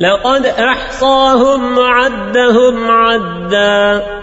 لقد أحصاهم وعدهم عدا.